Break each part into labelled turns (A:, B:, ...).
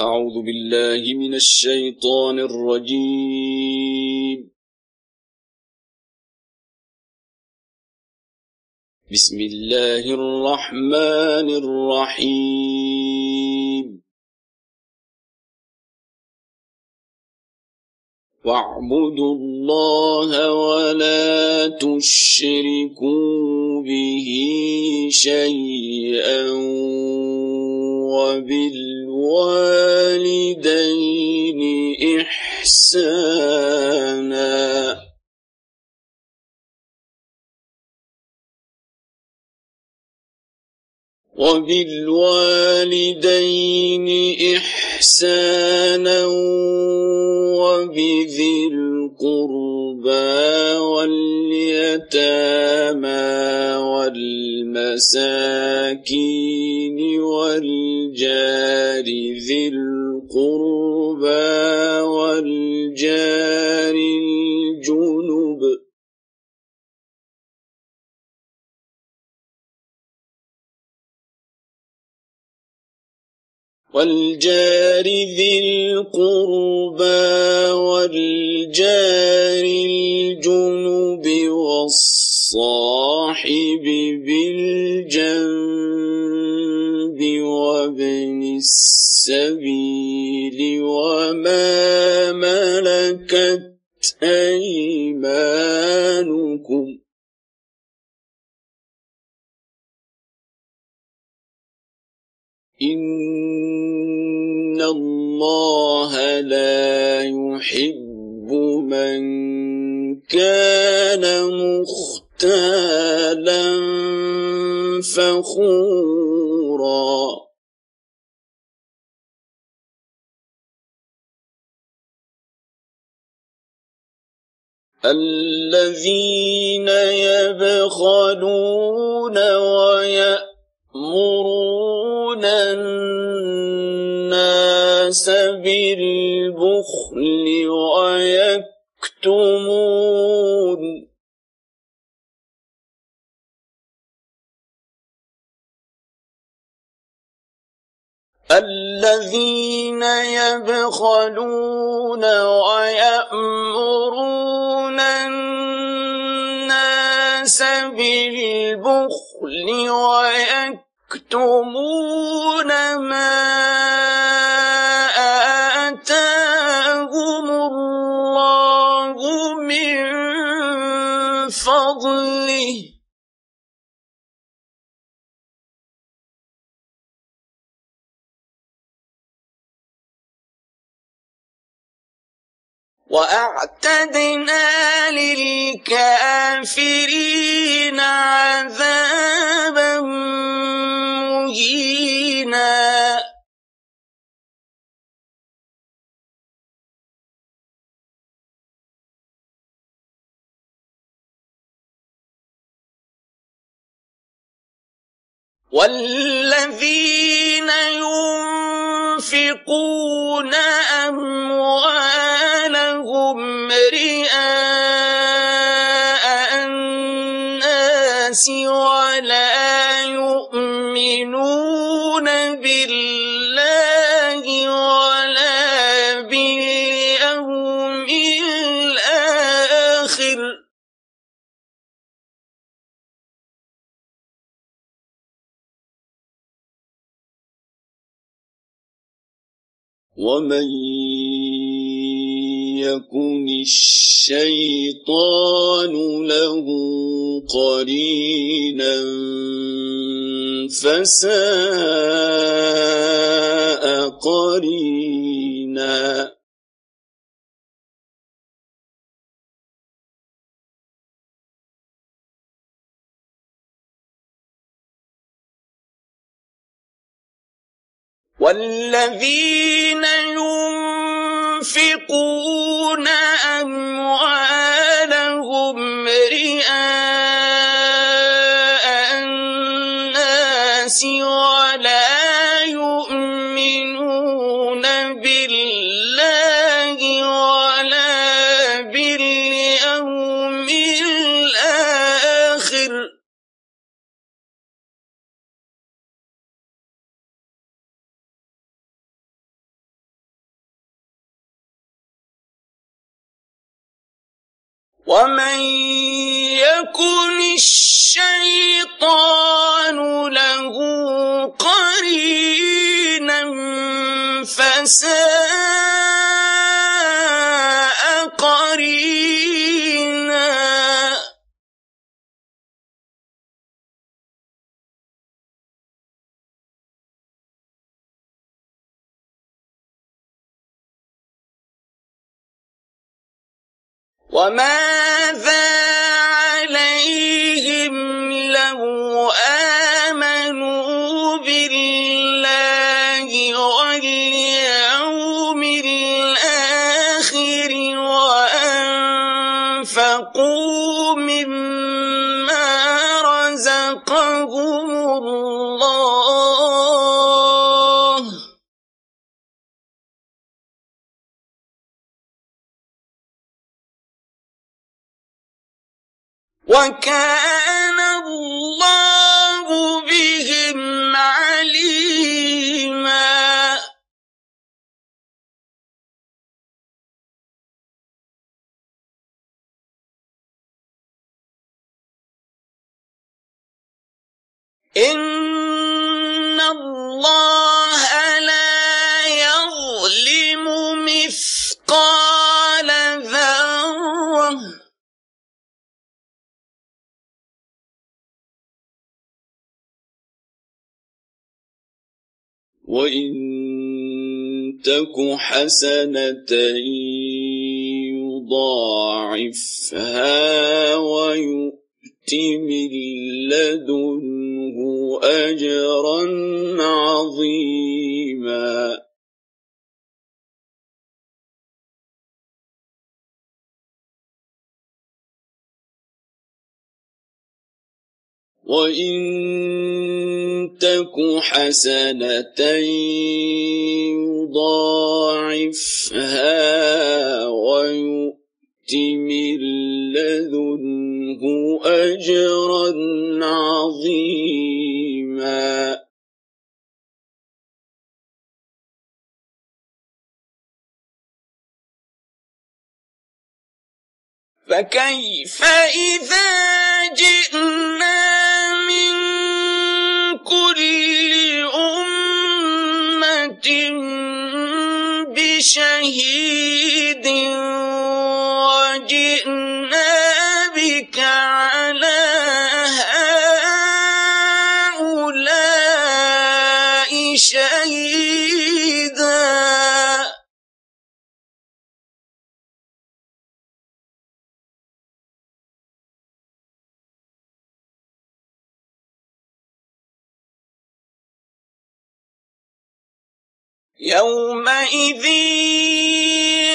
A: أعوذ بالله من الشيطان الرجيم. بسم الله الرحمن الرحيم. واعبدوا الله ولا تشركوا به شيئا وبالوالدين إحسانا. وبالوالدين إحسانا وبذي القربى واليتامى والمساكين والجار ذي القربى والجار الجنب والجار ذي القربى والجار الجنب والصاحب بالجنب وابن السبيل وما ملكت أيمانكم إن الله لا يحب من كان مختالا فخورا الذين يبخلون ويأمرون الناس بالبخل ويكتمون. الذين يبخلون ويأمرون الناس بالبخل ويكتمون ما فضله. وأعتدنا للكافرين عذابا مهينا. والذين ينفقون أموالهم رئاء الناس ولا يؤمنون ومن يكن الشيطان له قرينا فساء قرينا والذين ينفقون ومن يكن الشيطان له قرينا فساء قرينا وماذا عليهم وكان الله بهم عليما. إن
B: وإن تك حسنة يضاعفها ويؤت من لدنه أجرا عظيما وإن تك حسنة يضاعفها ويؤت من لدنه أجرا عظيما
A: فكيف إذا جئنا من يومئذ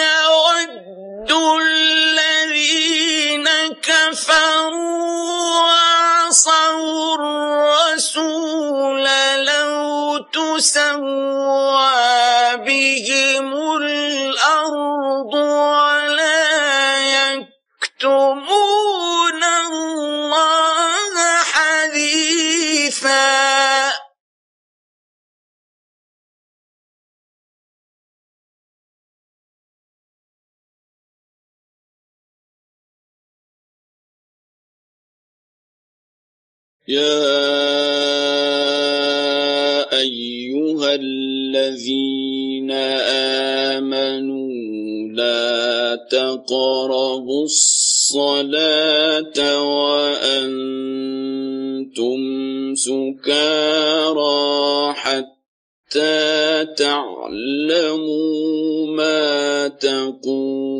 A: يود الذين كفروا وعصوا الرسول لو تسوى
B: يا أيها الذين آمنوا لا تقربوا الصلاة وأنتم سكارى حتى تعلموا ما تقولون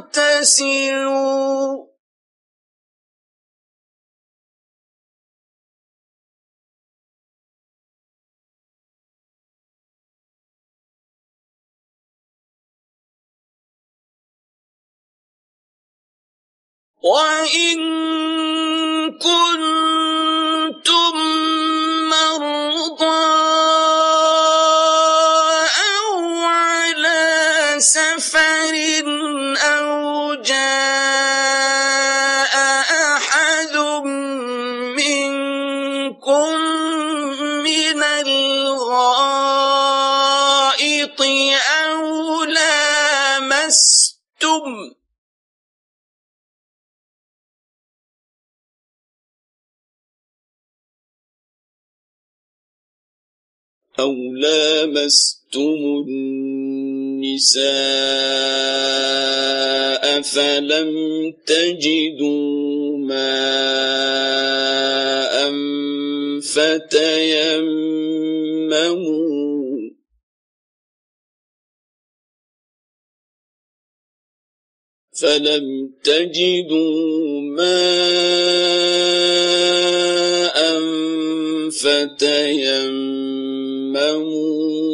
A: 的新路，欢迎归来。أو لامستم
B: النساء فلم تجدوا ماء فتيمموا. فلم تجدوا ماء فتيمموا.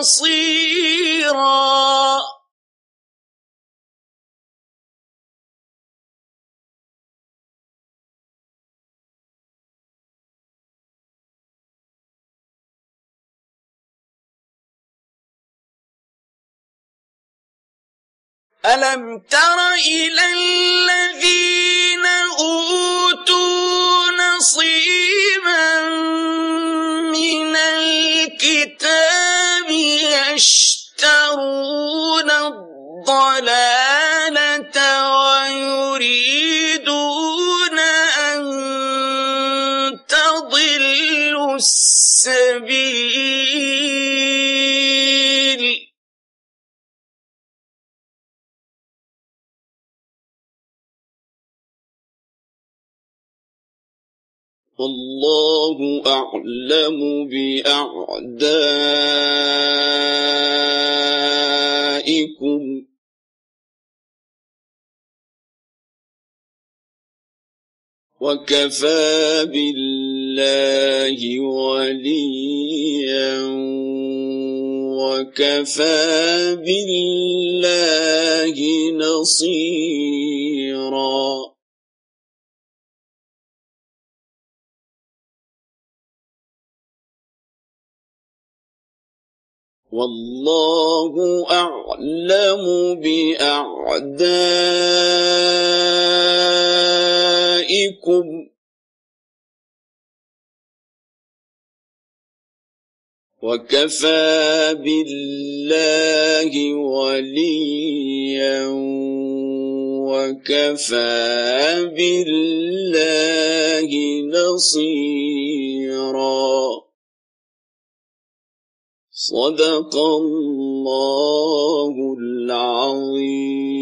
A: نصيرا ألم تر إلى الذين أوتوا نصيبا الضلالة ويريدون أن تضلوا السبيل.
B: والله أعلم بأعدائكم. وكفى بالله وليا وكفى بالله نصيرا. والله أعلم بأعدائكم وكفى بالله وليا وكفى بالله نصيرا. صدق الله العظيم.